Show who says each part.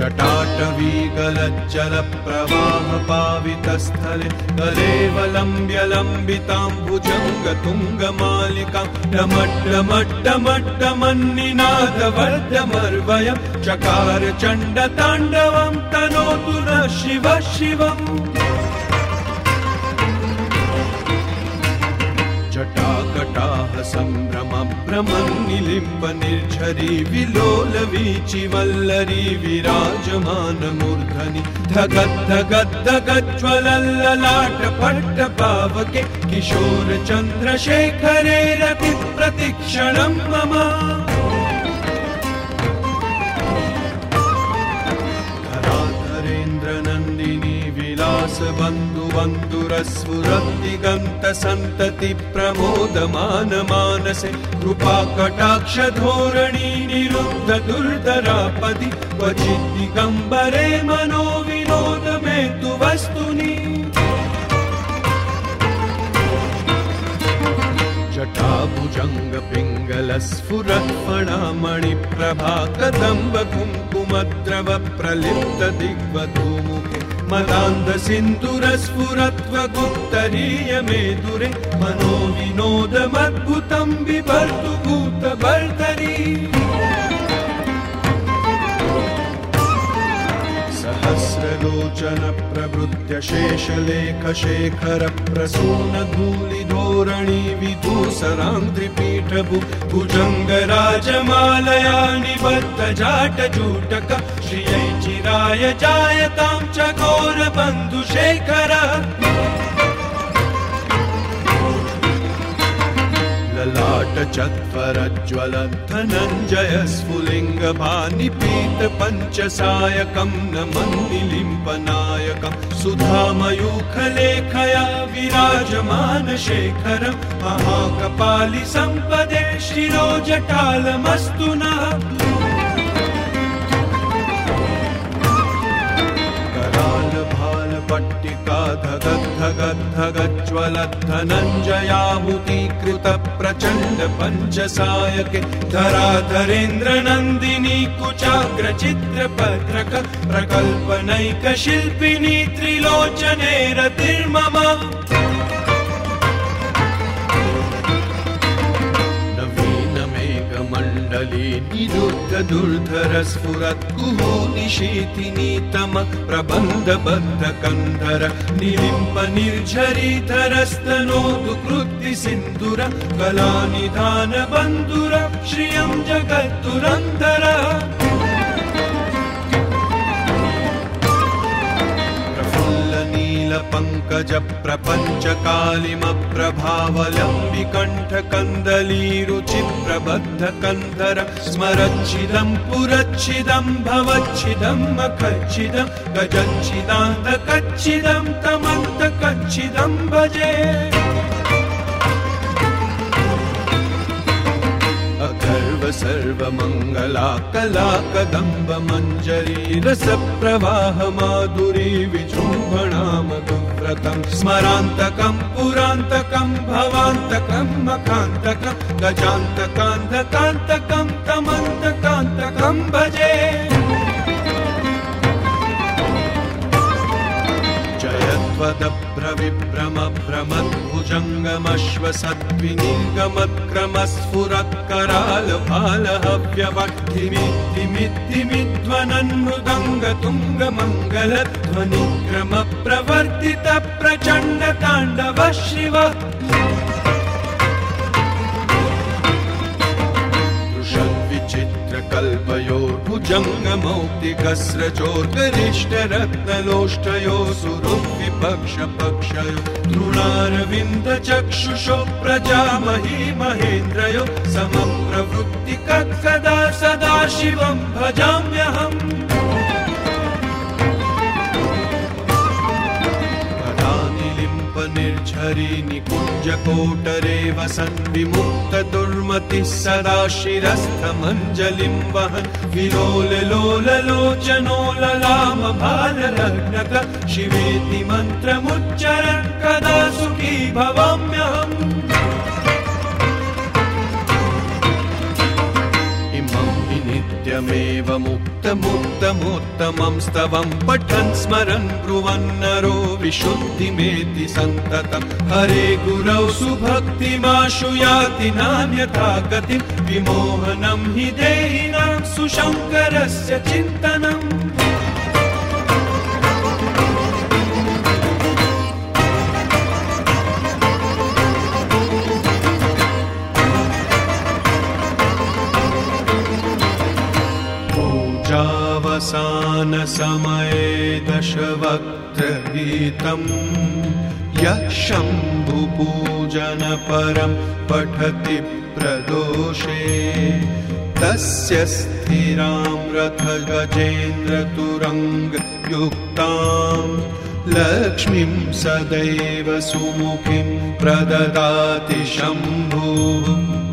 Speaker 1: चटाटवीगलज्जलप्रवाहपावितस्थले तलेव लम्ब्य लम्बिताम्बुजङ्गतुङ्गमालिकां डमड्डमट्डमड्डमन्निनाथवर्जमर्वयं चकारचण्डताण्डवं न शिव शिवम् सम्भ्रमभ्रमं निलिपनिर्झरि विलोलवीचिवल्लरि विराजमानमूर्धनि पट्ट पावके किशोर किशोरचन्द्रशेखरेरपि प्रतिक्षणं मम बन्धुवन्धुरस्फुरदिगन्त सन्तति प्रमोदमानमानसे धोरणी निरुद्ध दुर्दरापदि वस्तुनि पिङ्गलस्फुरक्मणामणि प्रभाकदम्ब कुङ्कुमद्रव प्रलिप्त दिग्वतु मदान्धसिस्फुरत्वगुप्तरीय मे दुरे मनो विभर्तु भूत हस्रलोचनप्रभृत्यशेषलेखशेखरप्रसून्नकूलिधोरणिविदूसरां त्रिपीठभु भुजङ्गराजमालयानि बद्धजाटजूटक श्रियै चिराय जायतां च घोरबन्धुशेखर चत्वरज्वलन्तनञ्जय स्फुलिङ्गपानिपीतपञ्चसायकं न मन्दिलिम्बनायकम् सुधामयूखलेखया विराजमानशेखरम् महाकपालि सम्पदे पट्टिका धगद्ध पञ्चसायके धराधरेन्द्रनन्दिनी कुचाग्रचित्रपत्रक प्रकल्पनैकशिल्पिनी त्रिलोचने रतिर्मम ुर्धर स्फुरत् गुहो निशेति तम प्रबन्ध निलिम्ब निर्झरिधरस्तनो दु कृति सिन्दुर बन्धुर श्रियं जगत्तुरन्धर पङ्कज प्रपञ्चकालिमप्रभावलम्बिकण्ठ कन्दलीरुचिप्रबद्धकन्दरं स्मरच्छिदम् पुरच्छिदम् अखच्छिदम् गजच्छिदान्त कच्छिदम् तमन्त कच्छिदम् भजे सर्वमङ्गला कला कदम्ब मञ्जरी रसप्रवाह माधुरी विचूणामतुव्रतम् स्मरान्तकम् पुरान्तकम् भवान्तकम् मकान्तकम् गजान्तकान्तकान्तकं तमन्तकान्तकम् भजे भ्रमत्व जङ्गमश्व सत्मिनिङ्गमक्रमस्फुरकरालपालहव्यवक्तिमितिमिति विध्वनन्मृदङ्गतुङ्गमङ्गलध्वनिक्रम प्रवर्तितप्रचण्डताण्डव शिव गनिष्ठरत्नलोष्टयो सुपक्षपक्षयो तृणारविन्द चक्षुषो प्रजामही महेन्द्रयो समं प्रवृत्तिकदा सदा शिवं भजाम्यहम् निर्झरी निको जकोटरे वसन् विमुक्त दुर्मतिः सदा शिरस्थमञ्जलिम्बन्चनो लग्नक शिवेति मन्त्रमुच्चरन् कदा सुखी भवाम्यहम् इमम् हि नित्यमेव उत्तमोत्तमोत्तमं स्तवं पठन् स्मरन् ब्रुवन्नरो विशुद्धिमेति सन्ततं हरे गुरौ सुभक्तिमाशुयाति नान्यथा गतिं विमोहनं हि देहिनां सुशङ्करस्य चिन्तनम् नसमये दशवक्त्रहीतम् यः शम्भुपूजनपरम् पठति प्रदोषे तस्य स्थिरां रथ गजेन्द्रतुरङ्गयुक्ताम् लक्ष्मीम् सदैव सुमुखिं प्रददाति शम्भु